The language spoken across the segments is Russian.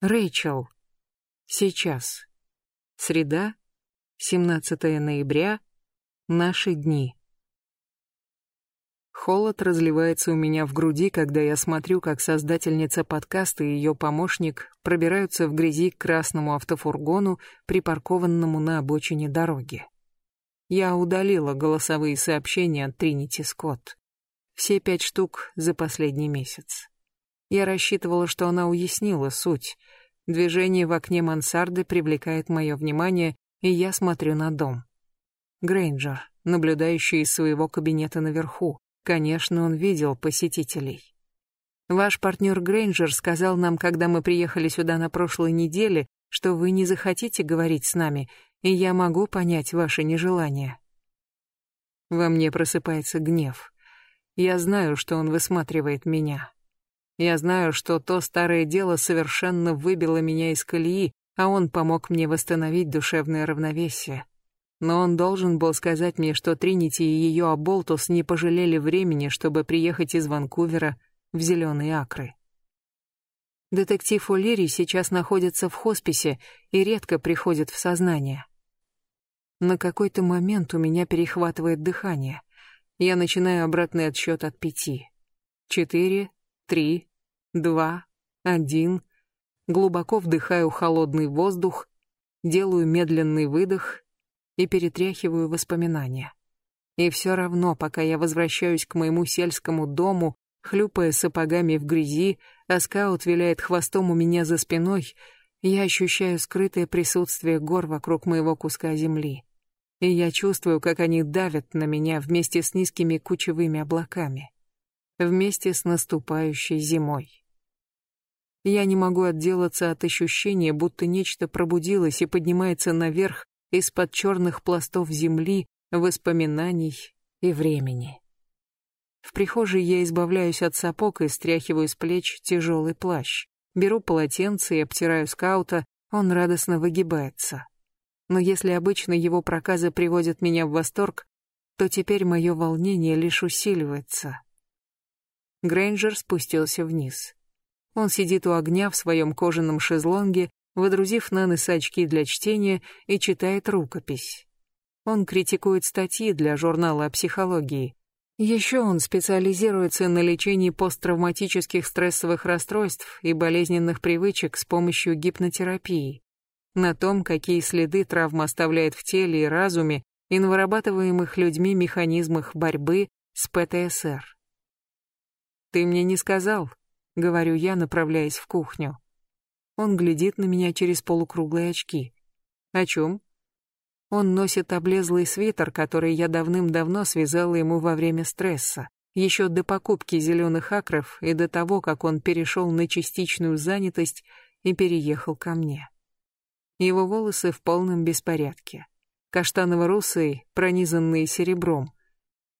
Рэйчел. Сейчас. Среда, 17 ноября. Наши дни. Холод разливается у меня в груди, когда я смотрю, как создательница подкаста и ее помощник пробираются в грязи к красному автофургону, припаркованному на обочине дороги. Я удалила голосовые сообщения от Тринити Скотт. Все пять штук за последний месяц. Я рассчитывала, что она уяснила суть. Движение в окне мансарды привлекает мое внимание, и я смотрю на дом. Грейнджер, наблюдающий из своего кабинета наверху. Конечно, он видел посетителей. Ваш партнер Грейнджер сказал нам, когда мы приехали сюда на прошлой неделе, что вы не захотите говорить с нами, и я могу понять ваше нежелание. Во мне просыпается гнев. Я знаю, что он высматривает меня. Я знаю, что то старое дело совершенно выбило меня из колеи, а он помог мне восстановить душевное равновесие. Но он должен был сказать мне, что Тринити и ее Аболтус не пожалели времени, чтобы приехать из Ванкувера в Зеленые Акры. Детектив О'Лири сейчас находится в хосписе и редко приходит в сознание. На какой-то момент у меня перехватывает дыхание. Я начинаю обратный отсчет от пяти. Четыре, три, два, один. Глубоко вдыхаю холодный воздух, делаю медленный выдох и перетряхиваю воспоминания. И все равно, пока я возвращаюсь к моему сельскому дому, хлюпая сапогами в грязи, а скаут виляет хвостом у меня за спиной, я ощущаю скрытое присутствие гор вокруг моего куска земли. И я чувствую, как они давят на меня вместе с низкими кучевыми облаками. Вместе с наступающей зимой. Я не могу отделаться от ощущения, будто нечто пробудилось и поднимается наверх из-под черных пластов земли, воспоминаний и времени. В прихожей я избавляюсь от сапог и стряхиваю с плеч тяжелый плащ. Беру полотенце и обтираю скаута, он радостно выгибается. Но если обычно его проказы приводят меня в восторг, то теперь мое волнение лишь усиливается. Грейнджер спустился вниз. Он сидит у огня в своем кожаном шезлонге, водрузив на нос очки для чтения и читает рукопись. Он критикует статьи для журнала о психологии. Еще он специализируется на лечении посттравматических стрессовых расстройств и болезненных привычек с помощью гипнотерапии. На том, какие следы травма оставляет в теле и разуме и на вырабатываемых людьми механизмах борьбы с ПТСР. «Ты мне не сказал», — говорю я, направляясь в кухню. Он глядит на меня через полукруглые очки. О чем? Он носит облезлый свитер, который я давным-давно связала ему во время стресса, еще до покупки зеленых акров и до того, как он перешел на частичную занятость и переехал ко мне. Его волосы в полном беспорядке. Каштаново-русые, пронизанные серебром.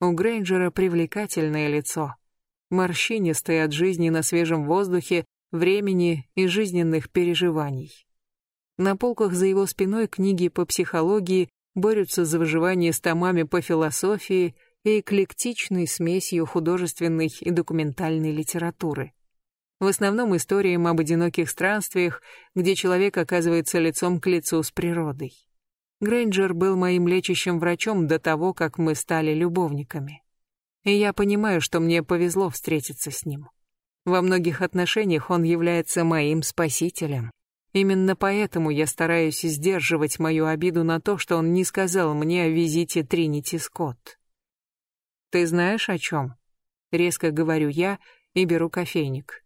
У Грейнджера привлекательное лицо — морщинистый от жизни на свежем воздухе, времени и жизненных переживаний. На полках за его спиной книги по психологии борются за выживание с томами по философии и эклектичной смесью художественной и документальной литературы. В основном историям об одиноких странствиях, где человек оказывается лицом к лицу с природой. Грейнджер был моим лечащим врачом до того, как мы стали любовниками и я понимаю, что мне повезло встретиться с ним. Во многих отношениях он является моим спасителем. Именно поэтому я стараюсь сдерживать мою обиду на то, что он не сказал мне о визите Тринити Скотт. «Ты знаешь, о чем?» — резко говорю я и беру кофейник.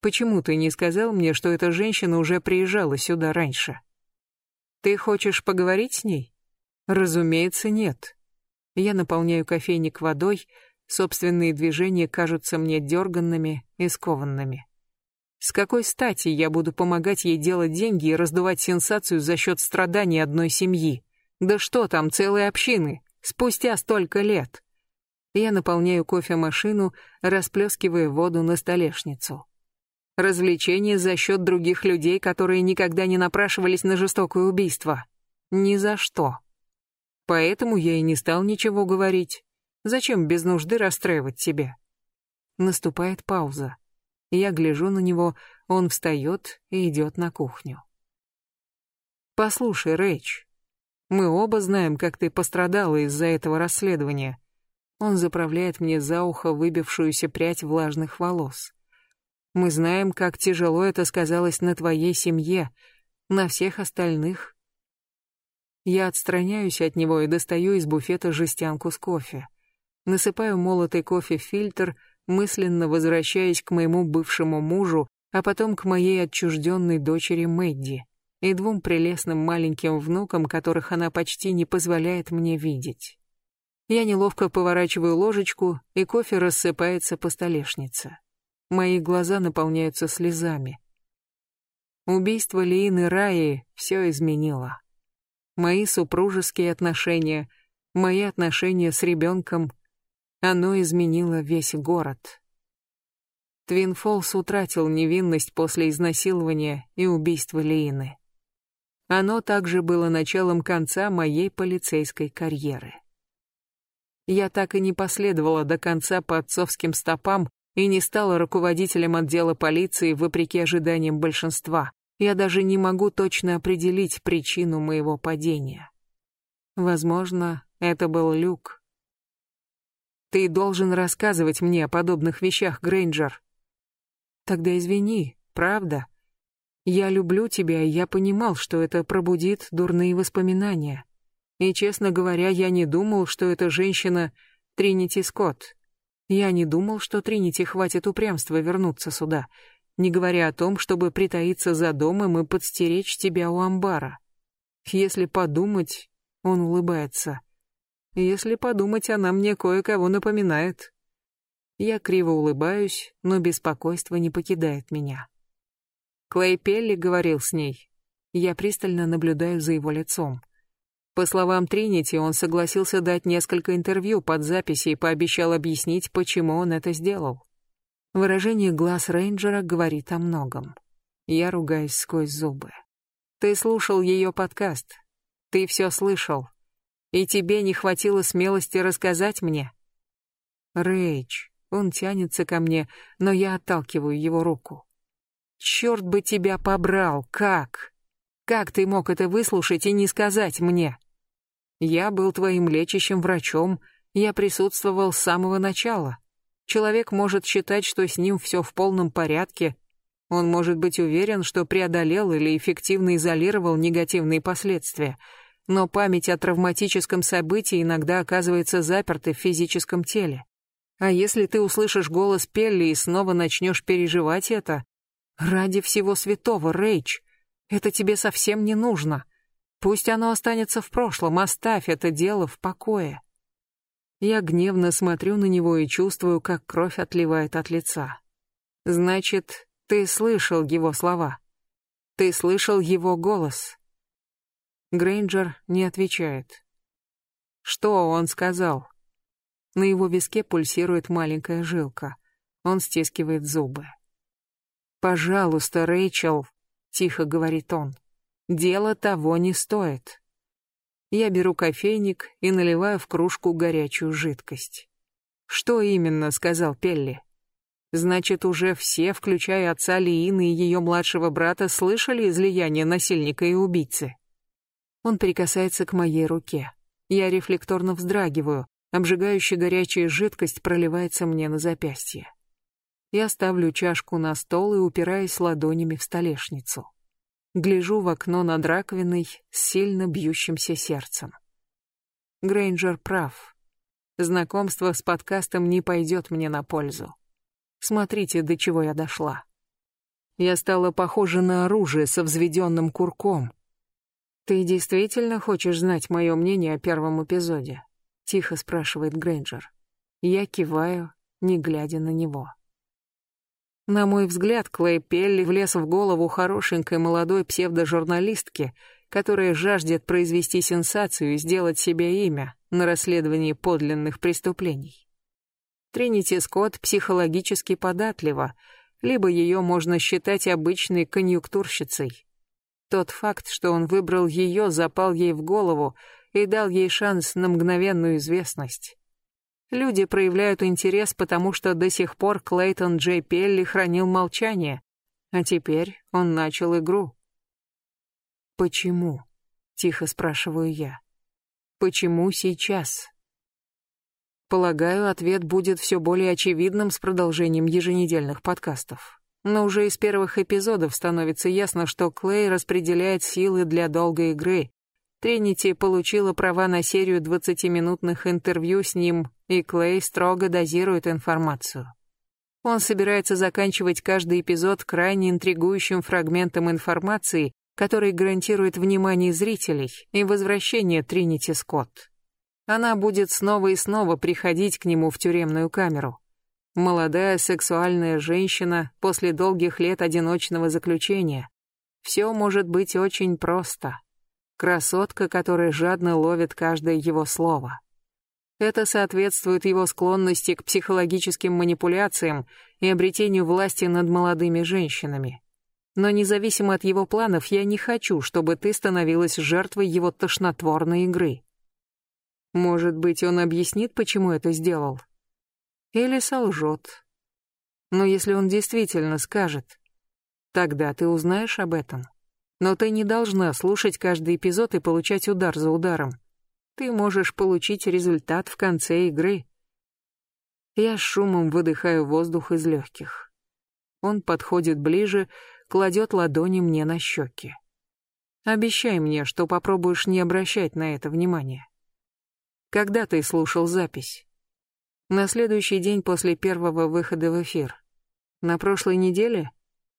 «Почему ты не сказал мне, что эта женщина уже приезжала сюда раньше?» «Ты хочешь поговорить с ней?» «Разумеется, нет. Я наполняю кофейник водой, собственные движения кажутся мне дерганными и скованными. С какой стати я буду помогать ей делать деньги и раздувать сенсацию за счет страданий одной семьи? Да что там, целой общины, спустя столько лет. Я наполняю кофемашину, расплескивая воду на столешницу. Развлечение за счет других людей, которые никогда не напрашивались на жестокое убийство. Ни за что. Поэтому я и не стал ничего говорить. Зачем без нужды расстраивать себя? Наступает пауза. Я гляжу на него, Он встает и идет на кухню. «Послушай, Рэйч, мы оба знаем, как ты пострадала из-за этого расследования». Он заправляет мне за ухо выбившуюся прядь влажных волос. «Мы знаем, как тяжело это сказалось на твоей семье, на всех остальных». Я отстраняюсь от него и достаю из буфета жестянку с кофе. Насыпаю молотый кофе в фильтр, мысленно возвращаясь к моему бывшему мужу, а потом к моей отчужденной дочери Мэдди и двум прелестным маленьким внукам, которых она почти не позволяет мне видеть. Я неловко поворачиваю ложечку, и кофе рассыпается по столешнице. Мои глаза наполняются слезами. Убийство Лиины Раи все изменило. Мои супружеские отношения, мои отношения с ребенком, оно изменило весь город. Твин Фолс утратил невинность после изнасилования и убийства Лиины. Оно также было началом конца моей полицейской карьеры. Я так и не последовала до конца по отцовским стопам и не стала руководителем отдела полиции вопреки ожиданиям большинства. Я даже не могу точно определить причину моего падения. Возможно, это был люк. Ты должен рассказывать мне о подобных вещах, Грейнджер. Тогда извини, правда? Я люблю тебя, и я понимал, что это пробудит дурные воспоминания. И, честно говоря, я не думал, что эта женщина Тринити Скотт. Я не думал, что Тринити хватит упрямства вернуться сюда, не говоря о том, чтобы притаиться за домом и подстеречь тебя у амбара. Если подумать, он улыбается. Если подумать, она мне кое-кого напоминает. Я криво улыбаюсь, но беспокойство не покидает меня. Клей Пелли говорил с ней. Я пристально наблюдаю за его лицом. По словам Тринити, он согласился дать несколько интервью под записи и пообещал объяснить, почему он это сделал. Выражение глаз рейнджера говорит о многом. Я ругаюсь сквозь зубы. Ты слушал ее подкаст. Ты все слышал. И тебе не хватило смелости рассказать мне? Рэйч, он тянется ко мне, но я отталкиваю его руку. Черт бы тебя побрал, как? Как ты мог это выслушать и не сказать мне? Я был твоим лечащим врачом, я присутствовал с самого начала. Человек может считать, что с ним все в полном порядке, он может быть уверен, что преодолел или эффективно изолировал негативные последствия, но память о травматическом событии иногда оказывается запертой в физическом теле. А если ты услышишь голос Пелли и снова начнешь переживать это, Ради всего святого, Рейч, это тебе совсем не нужно. Пусть оно останется в прошлом, оставь это дело в покое. Я гневно смотрю на него и чувствую, как кровь отливает от лица. Значит, ты слышал его слова. Ты слышал его голос. Грейнджер не отвечает. Что он сказал? На его виске пульсирует маленькая жилка. Он стискивает зубы. «Пожалуйста, Рэйчел», — тихо говорит он, — «дело того не стоит». Я беру кофейник и наливаю в кружку горячую жидкость. «Что именно?» — сказал Пелли. «Значит, уже все, включая отца Лиины и ее младшего брата, слышали излияние насильника и убийцы?» Он прикасается к моей руке. Я рефлекторно вздрагиваю, обжигающая горячая жидкость проливается мне на запястье. Я ставлю чашку на стол и упираюсь ладонями в столешницу. Гляжу в окно над раковиной с сильно бьющимся сердцем. Грейнджер прав. Знакомство с подкастом не пойдет мне на пользу. Смотрите, до чего я дошла. Я стала похожа на оружие со взведенным курком. «Ты действительно хочешь знать мое мнение о первом эпизоде?» — тихо спрашивает Грейнджер. Я киваю, не глядя на него. На мой взгляд, Клей Пелли влез в голову хорошенькой молодой псевдожурналистки, которая жаждет произвести сенсацию и сделать себе имя на расследовании подлинных преступлений. Тринити Скотт психологически податлива, либо ее можно считать обычной конъюнктурщицей. Тот факт, что он выбрал ее, запал ей в голову и дал ей шанс на мгновенную известность. Люди проявляют интерес, потому что до сих пор Клейтон Джей Пелли хранил молчание. А теперь он начал игру. Почему? Тихо спрашиваю я. Почему сейчас? Полагаю, ответ будет все более очевидным с продолжением еженедельных подкастов. Но уже из первых эпизодов становится ясно, что Клей распределяет силы для долгой игры. Тринити получила права на серию 20-минутных интервью с ним, и Клей строго дозирует информацию. Он собирается заканчивать каждый эпизод крайне интригующим фрагментом информации, который гарантирует внимание зрителей и возвращение Тринити Скотт. Она будет снова и снова приходить к нему в тюремную камеру. Молодая сексуальная женщина после долгих лет одиночного заключения. Все может быть очень просто. Красотка, которая жадно ловит каждое его слово. Это соответствует его склонности к психологическим манипуляциям и обретению власти над молодыми женщинами. Но независимо от его планов, я не хочу, чтобы ты становилась жертвой его тошнотворной игры. Может быть, он объяснит, почему это сделал? Или солжет. Но если он действительно скажет, тогда ты узнаешь об этом. Но ты не должна слушать каждый эпизод и получать удар за ударом. Ты можешь получить результат в конце игры. Я шумом выдыхаю воздух из легких. Он подходит ближе, кладет ладони мне на щеки. Обещай мне, что попробуешь не обращать на это внимания. Когда ты слушал запись? На следующий день после первого выхода в эфир. На прошлой неделе?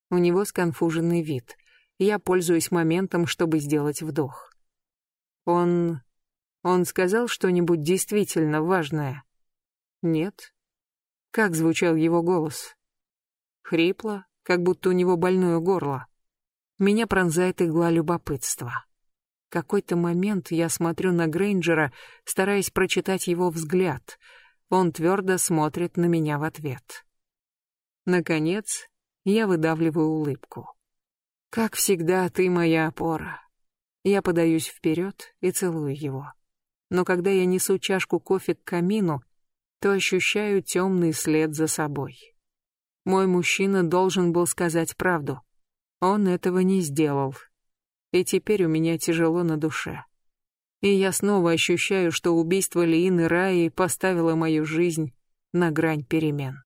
У него сконфуженный вид. Я пользуюсь моментом, чтобы сделать вдох. Он... Он сказал что-нибудь действительно важное? Нет. Как звучал его голос? Хрипло, как будто у него больное горло. Меня пронзает игла любопытства какой-то момент я смотрю на Грейнджера, стараясь прочитать его взгляд. Он твердо смотрит на меня в ответ. Наконец, я выдавливаю улыбку. Как всегда, ты моя опора. Я подаюсь вперед и целую его. Но когда я несу чашку кофе к камину, то ощущаю темный след за собой. Мой мужчина должен был сказать правду. Он этого не сделал, и теперь у меня тяжело на душе. И я снова ощущаю, что убийство Лиины Раи поставило мою жизнь на грань перемен.